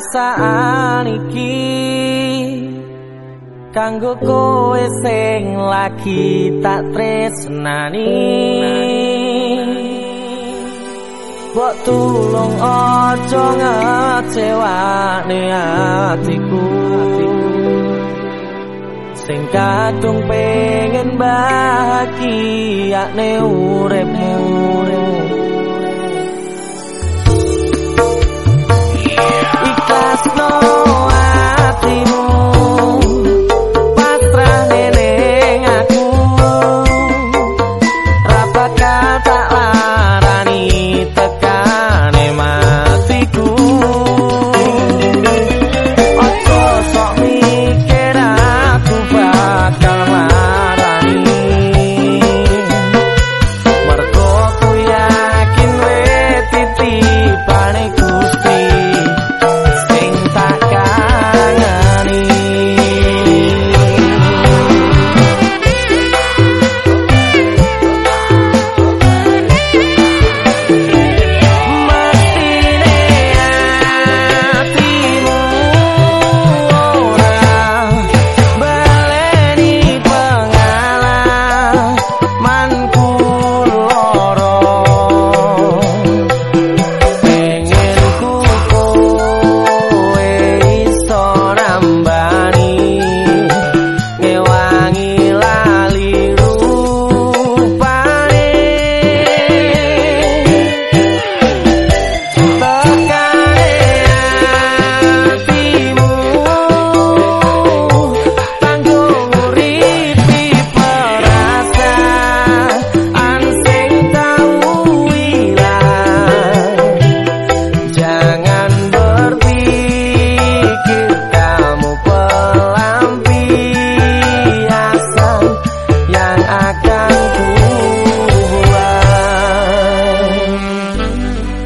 perasaan iki kanggo kowe sing lagi tak tresnani. Bok tulung aja ngecewani hatiku Sing kadung pengen bahagia ne urep ne urep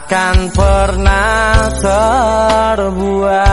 akan pernah terbuat.